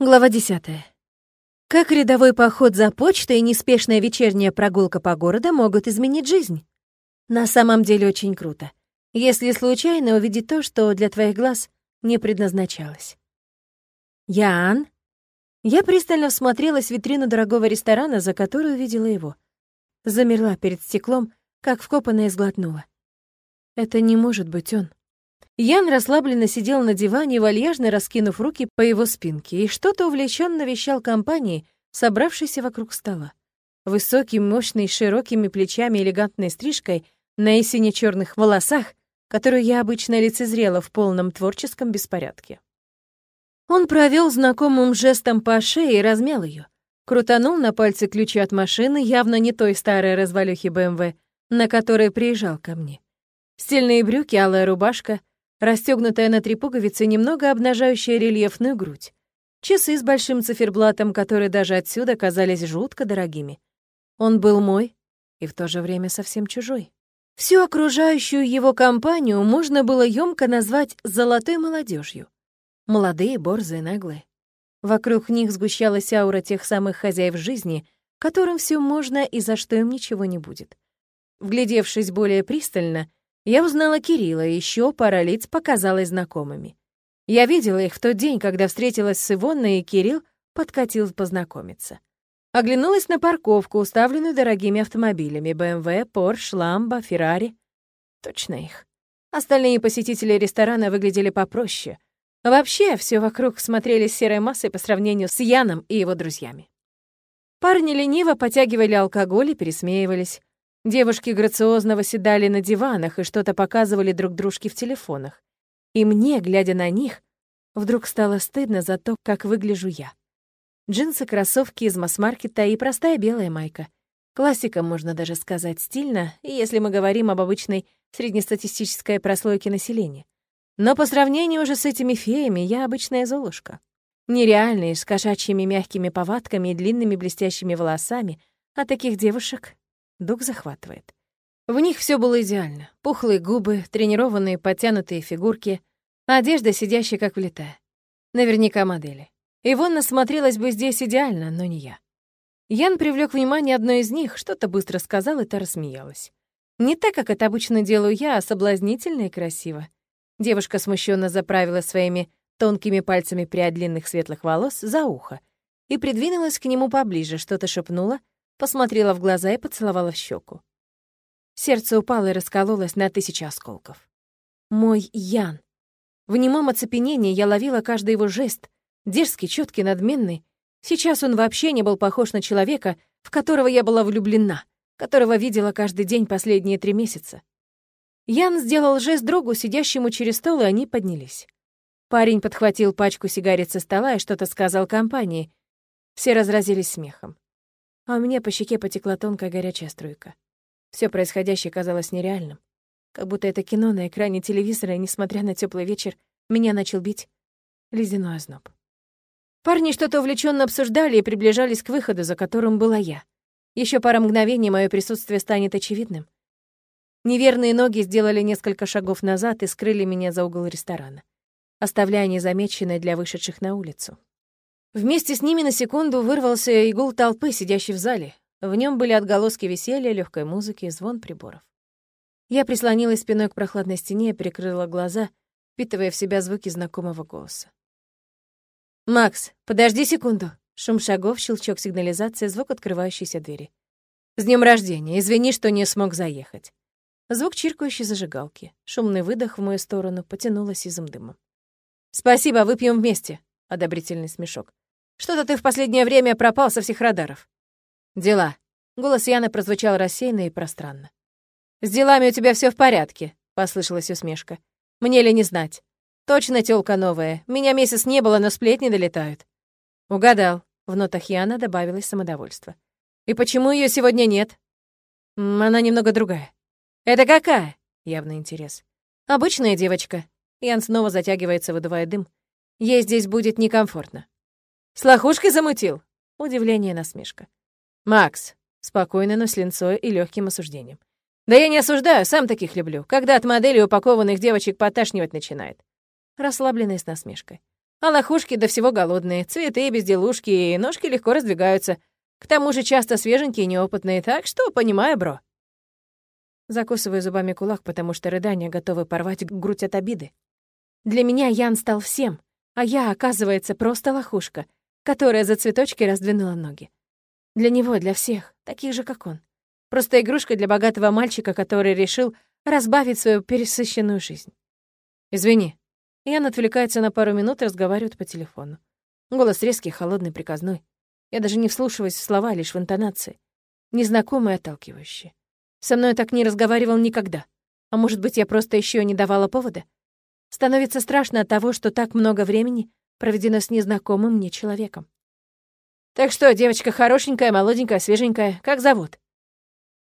Глава 10. Как рядовой поход за почтой и неспешная вечерняя прогулка по городу могут изменить жизнь? На самом деле очень круто, если случайно увидеть то, что для твоих глаз не предназначалось. Ян? Я пристально всмотрелась в витрину дорогого ресторана, за которую видела его. Замерла перед стеклом, как вкопанная сглотнула. Это не может быть он. Ян расслабленно сидел на диване, вальяжно раскинув руки по его спинке, и что-то увлеченно вещал компании, собравшейся вокруг стола. Высокий, мощный, широкими плечами, элегантной стрижкой, на сине черных волосах, которую я обычно лицезрела в полном творческом беспорядке. Он провел знакомым жестом по шее и размял ее, крутанул на пальце ключи от машины, явно не той старой развалюхи БМВ, на которой приезжал ко мне. Стильные брюки, алая рубашка, расстегнутая на три пуговицы, немного обнажающая рельефную грудь. Часы с большим циферблатом, которые даже отсюда казались жутко дорогими. Он был мой и в то же время совсем чужой. Всю окружающую его компанию можно было ёмко назвать «золотой молодежью. Молодые, борзые, наглые. Вокруг них сгущалась аура тех самых хозяев жизни, которым все можно и за что им ничего не будет. Вглядевшись более пристально, я узнала Кирилла, и еще пара лиц показалась знакомыми. Я видела их в тот день, когда встретилась с Ивонной, и Кирилл подкатил познакомиться. Оглянулась на парковку, уставленную дорогими автомобилями BMW, Porsche, Lambo, Ferrari. Точно их. Остальные посетители ресторана выглядели попроще. Вообще, все вокруг смотрелись серой массой по сравнению с Яном и его друзьями. Парни лениво потягивали алкоголь и пересмеивались. Девушки грациозно восседали на диванах и что-то показывали друг дружке в телефонах. И мне, глядя на них, вдруг стало стыдно за то, как выгляжу я. Джинсы, кроссовки из масс-маркета и простая белая майка. Классика, можно даже сказать, стильно, если мы говорим об обычной среднестатистической прослойке населения. Но по сравнению уже с этими феями я обычная золушка. Нереальные, с кошачьими мягкими повадками и длинными блестящими волосами, а таких девушек Дух захватывает. В них все было идеально. Пухлые губы, тренированные, подтянутые фигурки, одежда, сидящая как влитая. Наверняка модели. Ивонна смотрелась бы здесь идеально, но не я. Ян привлек внимание одной из них, что-то быстро сказал, и та рассмеялась. Не так, как это обычно делаю я, а соблазнительно и красиво. Девушка смущенно заправила своими тонкими пальцами прядь длинных светлых волос за ухо и придвинулась к нему поближе, что-то шепнула, посмотрела в глаза и поцеловала в щеку. Сердце упало и раскололось на тысячи осколков. Мой Ян. В немом оцепенении я ловила каждый его жест, дерзкий, четкий, надменный. Сейчас он вообще не был похож на человека, в которого я была влюблена, которого видела каждый день последние три месяца. Ян сделал жест другу, сидящему через стол, и они поднялись. Парень подхватил пачку сигарет со стола и что-то сказал компании. Все разразились смехом а у меня по щеке потекла тонкая горячая струйка. Все происходящее казалось нереальным. Как будто это кино на экране телевизора, и, несмотря на теплый вечер, меня начал бить ледяной озноб. Парни что-то увлеченно обсуждали и приближались к выходу, за которым была я. Еще пара мгновений мое присутствие станет очевидным. Неверные ноги сделали несколько шагов назад и скрыли меня за угол ресторана, оставляя незамеченной для вышедших на улицу. Вместе с ними на секунду вырвался игул толпы, сидящей в зале. В нем были отголоски веселья, легкой музыки звон приборов. Я прислонилась спиной к прохладной стене и прикрыла глаза, впитывая в себя звуки знакомого голоса. «Макс, подожди секунду!» Шум шагов, щелчок сигнализации, звук открывающейся двери. «С днем рождения! Извини, что не смог заехать!» Звук чиркающей зажигалки. Шумный выдох в мою сторону потянуло сизым дымом. «Спасибо, выпьем вместе!» — одобрительный смешок. Что-то ты в последнее время пропал со всех радаров. Дела. Голос Яны прозвучал рассеянно и пространно. С делами у тебя все в порядке, послышалась усмешка. Мне ли не знать? Точно тёлка новая. Меня месяц не было, но сплетни долетают. Угадал. В нотах Яна добавилось самодовольство. И почему ее сегодня нет? Она немного другая. Это какая? Явный интерес. Обычная девочка. Ян снова затягивается, выдувая дым. Ей здесь будет некомфортно. С лохушкой замутил?» Удивление и насмешка. «Макс», спокойно, но с линцой и легким осуждением. «Да я не осуждаю, сам таких люблю, когда от моделей упакованных девочек поташнивать начинает». Расслабленный с насмешкой. А лохушки до всего голодные, цветы, безделушки и ножки легко раздвигаются. К тому же часто свеженькие и неопытные, так что понимаю, бро. Закусываю зубами кулак, потому что рыдания готовы порвать грудь от обиды. Для меня Ян стал всем, а я, оказывается, просто лохушка, которая за цветочки раздвинула ноги. Для него, для всех, таких же, как он. Просто игрушка для богатого мальчика, который решил разбавить свою пересыщенную жизнь. «Извини». Ян отвлекается на пару минут и разговаривает по телефону. Голос резкий, холодный, приказной. Я даже не вслушиваюсь в слова, лишь в интонации. Незнакомые, отталкивающие. Со мной так не разговаривал никогда. А может быть, я просто еще не давала повода? Становится страшно от того, что так много времени проведено с незнакомым мне человеком. «Так что, девочка хорошенькая, молоденькая, свеженькая, как зовут?»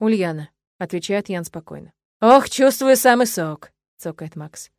«Ульяна», — отвечает Ян спокойно. «Ох, чувствую самый сок», — цокает Макс.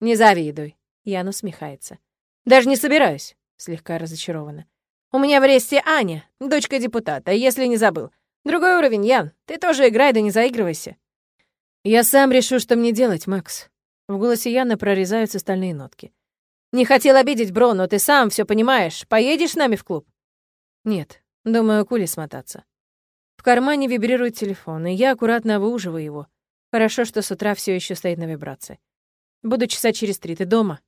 «Не завидуй», — Ян усмехается. «Даже не собираюсь», — слегка разочарована. «У меня в ресте Аня, дочка депутата, если не забыл. Другой уровень, Ян. Ты тоже играй, да не заигрывайся». «Я сам решу, что мне делать, Макс». В голосе Яна прорезаются стальные нотки. «Не хотел обидеть, бро, но ты сам все понимаешь. Поедешь с нами в клуб?» «Нет, думаю, кули смотаться». В кармане вибрирует телефон, и я аккуратно выуживаю его. Хорошо, что с утра все еще стоит на вибрации. Буду часа через три. Ты дома?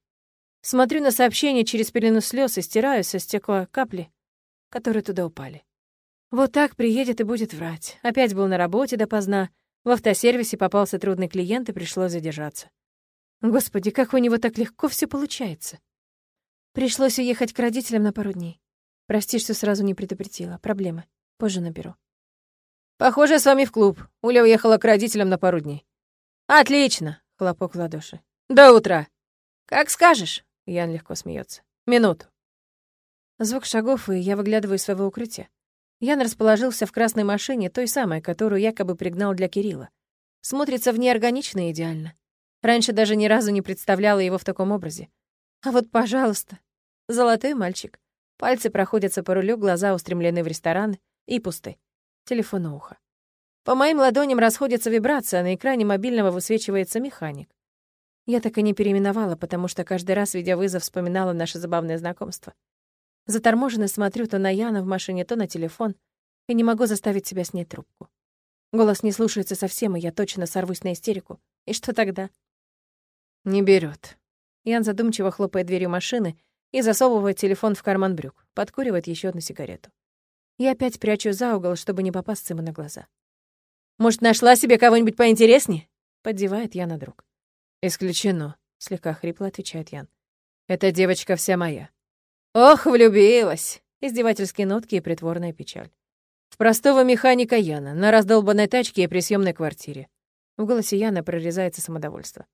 Смотрю на сообщение через пелену слез и стираю со стекла капли, которые туда упали. Вот так приедет и будет врать. Опять был на работе допоздна, в автосервисе попался трудный клиент и пришлось задержаться. Господи, как у него так легко все получается. Пришлось уехать к родителям на пару дней. Прости, что сразу не предупредила. Проблемы. Позже наберу. Похоже, с вами в клуб. Уля уехала к родителям на пару дней. Отлично, хлопок в ладоши. До утра. Как скажешь. Ян легко смеется. Минуту. Звук шагов, и я выглядываю из своего укрытия. Ян расположился в красной машине, той самой, которую якобы пригнал для Кирилла. Смотрится в ней органично и идеально. Раньше даже ни разу не представляла его в таком образе. А вот, пожалуйста, золотой мальчик. Пальцы проходятся по рулю, глаза устремлены в ресторан и пусты. Телефон у уха. По моим ладоням расходятся вибрации, а на экране мобильного высвечивается механик. Я так и не переименовала, потому что каждый раз, видя вызов, вспоминала наше забавное знакомство. Заторможенно смотрю то на Яна в машине, то на телефон, и не могу заставить себя снять трубку. Голос не слушается совсем, и я точно сорвусь на истерику. И что тогда? Не берет. Ян задумчиво хлопает дверью машины и засовывает телефон в карман брюк, подкуривает еще одну сигарету. Я опять прячу за угол, чтобы не попасться ему на глаза. «Может, нашла себе кого-нибудь поинтереснее?» — поддевает Яна друг. «Исключено», — слегка хрипло отвечает Ян. «Эта девочка вся моя». «Ох, влюбилась!» — издевательские нотки и притворная печаль. В простого механика Яна, на раздолбанной тачке и при съемной квартире. В голосе Яна прорезается самодовольство.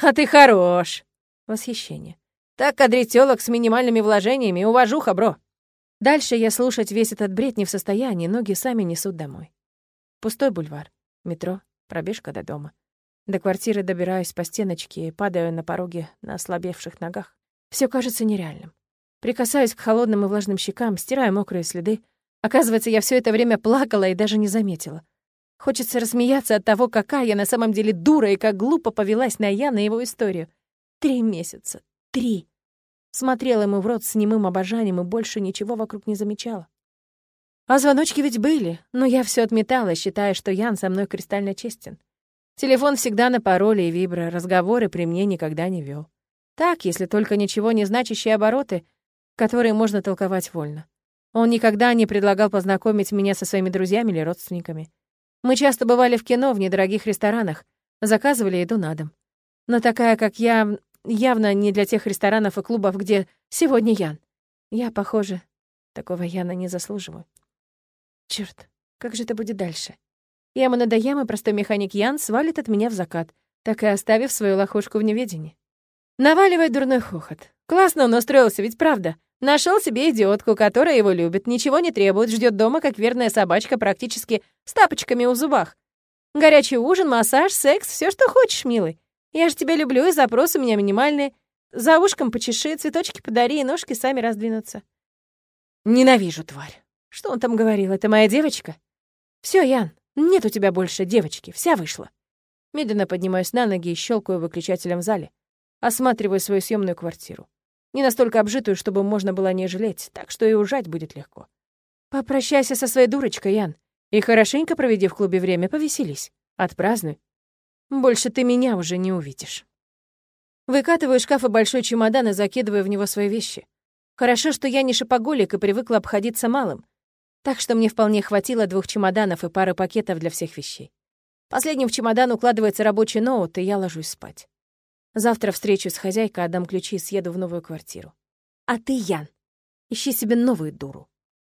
«А ты хорош!» Восхищение. «Так кадритёлог с минимальными вложениями, уважуха, бро!» Дальше я слушать весь этот бред не в состоянии, ноги сами несут домой. Пустой бульвар, метро, пробежка до дома. До квартиры добираюсь по стеночке и падаю на пороге на ослабевших ногах. Все кажется нереальным. Прикасаюсь к холодным и влажным щекам, стираю мокрые следы. Оказывается, я все это время плакала и даже не заметила. Хочется рассмеяться от того, какая я на самом деле дура и как глупо повелась на Яна его историю. Три месяца. Три. Смотрела ему в рот с немым обожанием и больше ничего вокруг не замечала. А звоночки ведь были, но я все отметала, считая, что Ян со мной кристально честен. Телефон всегда на пароле и вибро, разговоры при мне никогда не вел. Так, если только ничего не значащие обороты, которые можно толковать вольно. Он никогда не предлагал познакомить меня со своими друзьями или родственниками. Мы часто бывали в кино, в недорогих ресторанах, заказывали еду на дом. Но такая, как я, явно не для тех ресторанов и клубов, где сегодня Ян. Я, похоже, такого Яна не заслуживаю. Черт, как же это будет дальше? Яма надоем, и простой механик Ян свалит от меня в закат, так и оставив свою лохушку в неведении. Наваливает дурной хохот. Классно он устроился, ведь правда. Нашел себе идиотку, которая его любит, ничего не требует, ждет дома, как верная собачка, практически с тапочками у зубах. Горячий ужин, массаж, секс, все, что хочешь, милый. Я же тебя люблю, и запрос у меня минимальный. За ушком почеши, цветочки подари, и ножки сами раздвинутся. Ненавижу, тварь. Что он там говорил? Это моя девочка? Все, Ян, нет у тебя больше девочки, вся вышла. Медленно поднимаюсь на ноги и щелкаю выключателем в зале. Осматриваю свою съемную квартиру. Не настолько обжитую, чтобы можно было не жалеть, так что и ужать будет легко. Попрощайся со своей дурочкой, Ян, и хорошенько проведи в клубе время, повеселись. Отпразднуй. Больше ты меня уже не увидишь. Выкатываю из шкафа большой чемодан и закидываю в него свои вещи. Хорошо, что я не шопоголик и привыкла обходиться малым. Так что мне вполне хватило двух чемоданов и пары пакетов для всех вещей. Последним в чемодан укладывается рабочий ноут, и я ложусь спать. Завтра встречусь с хозяйкой, отдам ключи и съеду в новую квартиру. А ты, Ян, ищи себе новую дуру.